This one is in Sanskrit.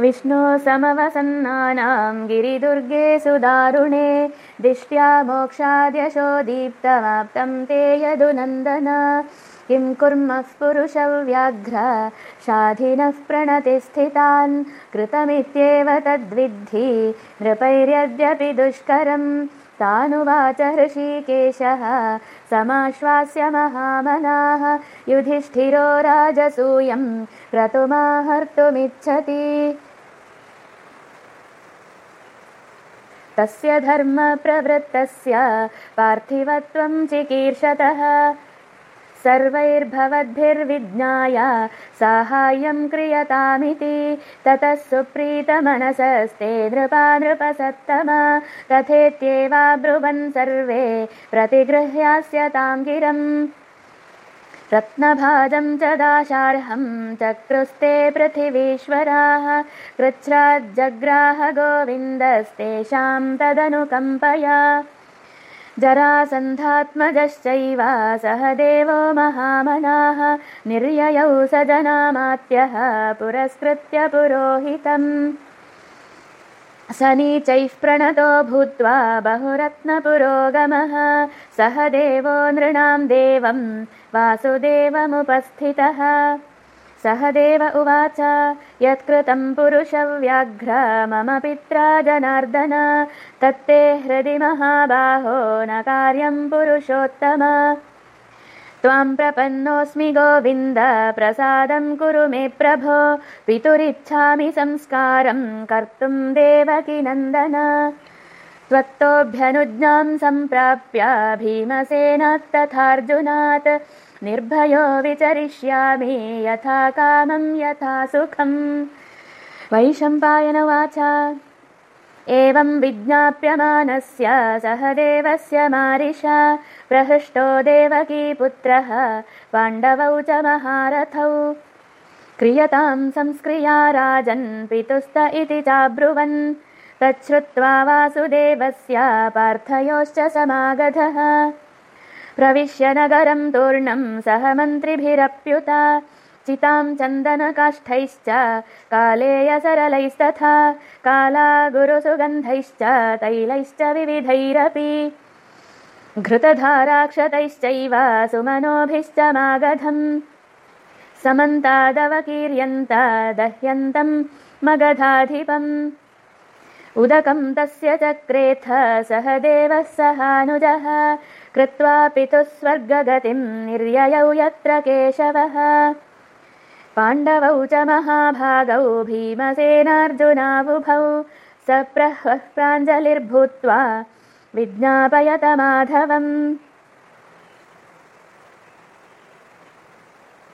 विष्णो समवसन्नानां गिरिदुर्गे सुदारुणे दिष्ट्या मोक्षाद्यशो दीप्तमाप्तं ते यदुनन्दन किं कुर्मः पुरुषव्याघ्र शाधिनः प्रणतिस्थितान् कृतमित्येव तद्विद्धि नृपैर्यद्यपि दुष्करम् तानुवाच हृषीकेशः समाश्वास्य महामनाः युधिष्ठिरो राजसूयं क्रतुमाहर्तुमिच्छति तस्य धर्मप्रवृत्तस्य पार्थिवत्वं चिकीर्षतः सर्वैर्भवद्भिर्विज्ञाय साहाय्यं क्रियतामिति। ततः सुप्रीतमनसस्ते नृपा नृपसत्तमा। तथेत्येवाब्रुवन् सर्वे प्रतिगृह्यास्यतां गिरम् रत्नभाजं च दाशार्हं चक्रुस्ते पृथिवीश्वराः। कृच्छ्राज्जग्राह गोविन्दस्तेषां तदनुकम्पया जरासन्धात्मजश्चैव सह देवो महामनाः निर्ययौ स जनामात्यः पुरस्कृत्य पुरोहितम्। स नीचैः प्रणतो भूत्वा बहुरत्नपुरोगमः सह देवो नृणां देवं वासुदेवमुपस्थितः सह देव उवाच यत्कृतं पुरुषव्याघ्र मम पित्रा जनार्दन तत्ते हृदि महाबाहो न कार्यं पुरुषोत्तम। त्वां प्रपन्नोऽस्मि गोविन्द प्रसादं कुरु मे प्रभो पितुरिच्छामि संस्कारं कर्तुं देवकिनन्दन त्वत्तोऽभ्यनुज्ञां सम्प्राप्य भीमसेनात् तथार्जुनात् निर्भयो विचरिष्यामि यथा कामं यथा सुखम् वैशम्पायनवाच एवं विज्ञाप्यमानस्य सह देवस्य मारिषा प्रहृष्टो देवकीपुत्रः पाण्डवौ च महारथौ। क्रियतां संस्क्रिया राजन् पितुस्त इति चाब्रुवन्। तच्छ्रुत्वा वासुदेवस्य पार्थयोश्च समागधः प्रविश्य नगरं तूर्णं सह मन्त्रिभिरप्युता। चितां चन्दनकाष्ठैश्च कालेयसरलैस्तथा काला गुरुसुगन्धैश्च तैलैश्च विविधैरपि। घृतधाराक्षतैश्चैव सुमनोभिश्च मागधम्। समन्तादवकीर्यन्त दह्यन्तं मगधाधिपम्। उदकं तस्य चक्रेथ सह देवः सहानुजः कृत्वा पितुः स्वर्गगतिं निर्ययौ यत्र केशवः। पाण्डवौ च महाभागौ भीमसेनार्जुनाबुभौ स प्राञ्जलिर्भूत्वा विज्ञापयत माधवम्